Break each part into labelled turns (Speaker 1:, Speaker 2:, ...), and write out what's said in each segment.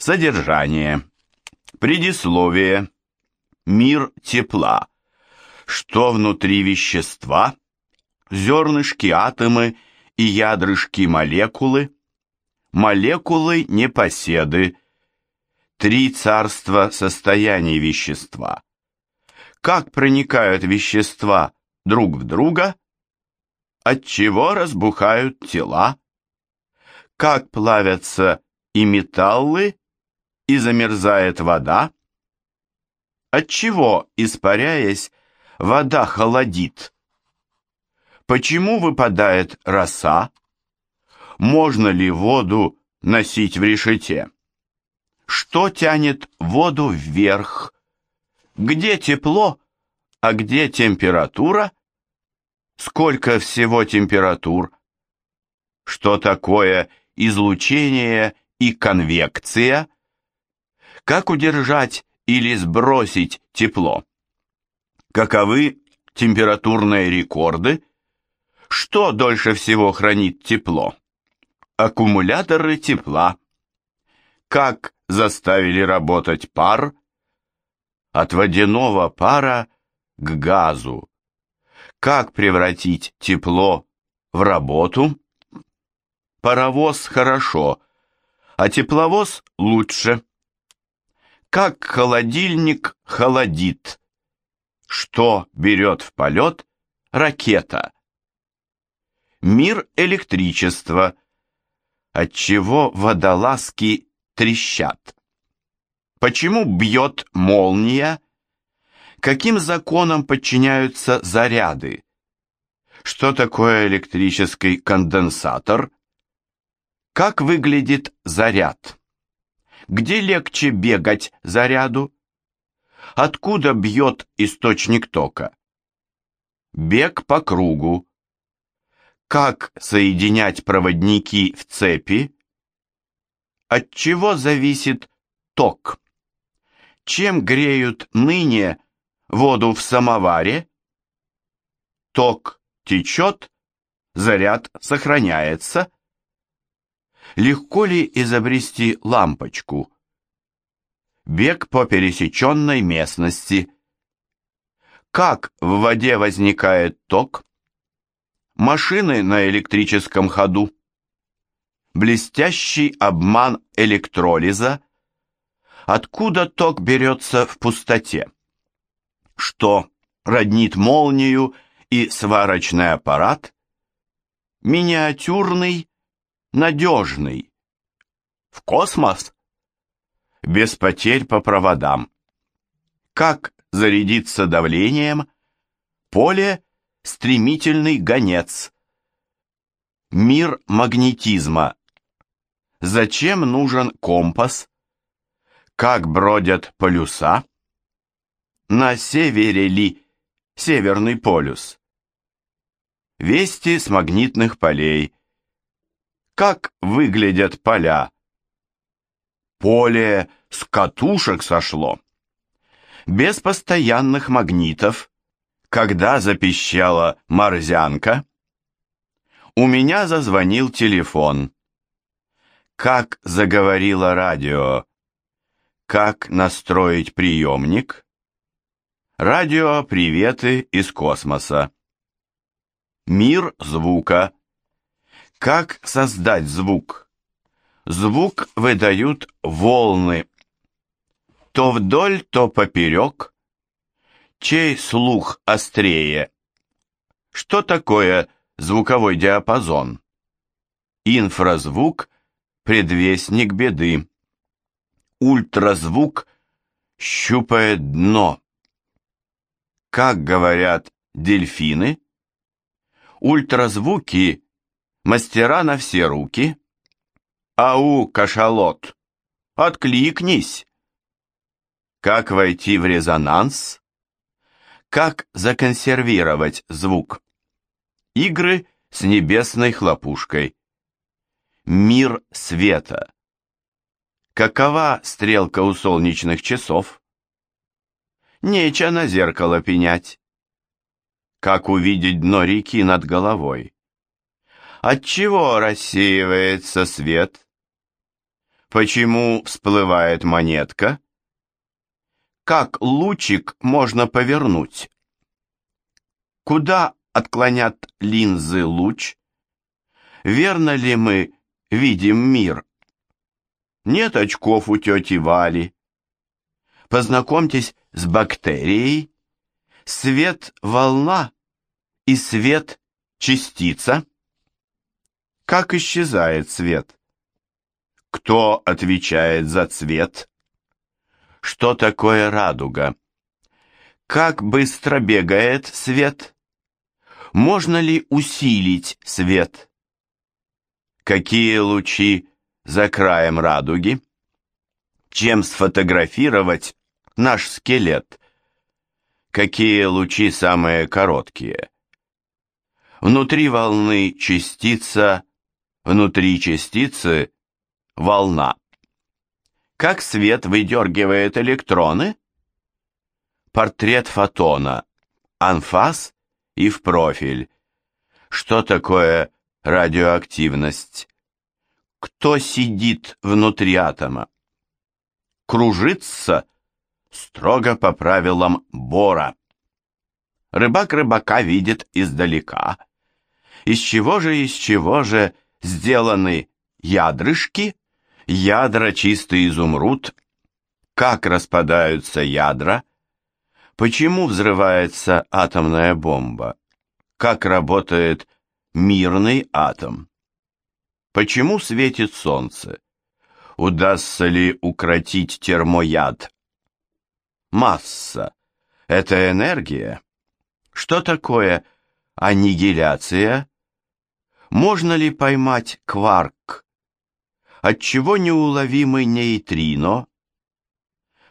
Speaker 1: Содержание. Предисловие. Мир тепла. Что внутри вещества? Зернышки, атомы и ядрышки молекулы. Молекулы непоседы. Три царства состояний вещества. Как проникают вещества друг в друга? От чего разбухают тела? Как плавятся и металлы, и замерзает вода? Отчего, испаряясь, вода холодит? Почему выпадает роса? Можно ли воду носить в решете? Что тянет воду вверх? Где тепло, а где температура? Сколько всего температур? Что такое излучение и конвекция? Как удержать или сбросить тепло? Каковы температурные рекорды? Что дольше всего хранит тепло? Аккумуляторы тепла. Как заставили работать пар? От водяного пара к газу. Как превратить тепло в работу? Паровоз хорошо, а тепловоз лучше. Как холодильник холодит. Что берет в полет ракета? Мир электричества. Отчего водолазки трещат? Почему бьет молния? Каким законам подчиняются заряды? Что такое электрический конденсатор? Как выглядит заряд? Где легче бегать заряду? Откуда бьет источник тока? Бег по кругу. Как соединять проводники в цепи? От чего зависит ток? Чем греют ныне воду в самоваре, ток течет, заряд сохраняется. Легко ли изобрести лампочку? Бег по пересеченной местности. Как в воде возникает ток? Машины на электрическом ходу. Блестящий обман электролиза. Откуда ток берется в пустоте? что роднит молнию и сварочный аппарат, миниатюрный, надежный. В космос? Без потерь по проводам. Как зарядиться давлением? Поле – стремительный гонец. Мир магнетизма. Зачем нужен компас? Как бродят полюса? На севере ли Северный полюс? Вести с магнитных полей. Как выглядят поля? Поле с катушек сошло. Без постоянных магнитов. Когда запищала морзянка? У меня зазвонил телефон. Как заговорило радио? Как настроить приемник? Радио «Приветы из космоса». Мир звука. Как создать звук? Звук выдают волны. То вдоль, то поперек. Чей слух острее? Что такое звуковой диапазон? Инфразвук – предвестник беды. Ультразвук щупает дно как говорят дельфины, ультразвуки – мастера на все руки. Ау, кашалот, откликнись! Как войти в резонанс? Как законсервировать звук? Игры с небесной хлопушкой. Мир света. Какова стрелка у солнечных часов? Нече на зеркало пенять. Как увидеть дно реки над головой? Отчего рассеивается свет? Почему всплывает монетка? Как лучик можно повернуть? Куда отклонят линзы луч? Верно ли мы видим мир? Нет очков у тети Вали. Познакомьтесь с бактерией. Свет – волна, и свет – частица. Как исчезает свет? Кто отвечает за цвет? Что такое радуга? Как быстро бегает свет? Можно ли усилить свет? Какие лучи за краем радуги? Чем сфотографировать наш скелет? Какие лучи самые короткие? Внутри волны частица, внутри частицы волна. Как свет выдергивает электроны? Портрет фотона, анфас и в профиль. Что такое радиоактивность? Кто сидит внутри атома? Кружится строго по правилам Бора. Рыбак рыбака видит издалека. Из чего же, из чего же сделаны ядрышки? Ядра чистый изумруд. Как распадаются ядра? Почему взрывается атомная бомба? Как работает мирный атом? Почему светит солнце? Удастся ли укротить термояд? Масса – это энергия? Что такое аннигиляция? Можно ли поймать кварк? Отчего неуловимый нейтрино?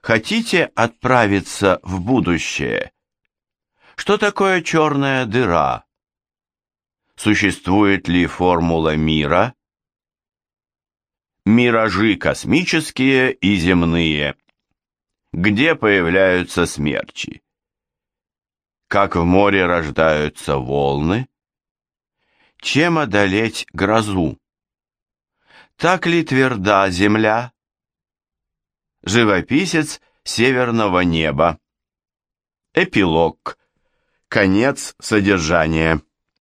Speaker 1: Хотите отправиться в будущее? Что такое черная дыра? Существует ли формула мира? Миражи космические и земные. Где появляются смерчи? Как в море рождаются волны? Чем одолеть грозу? Так ли тверда земля? Живописец северного неба. Эпилог. Конец содержания.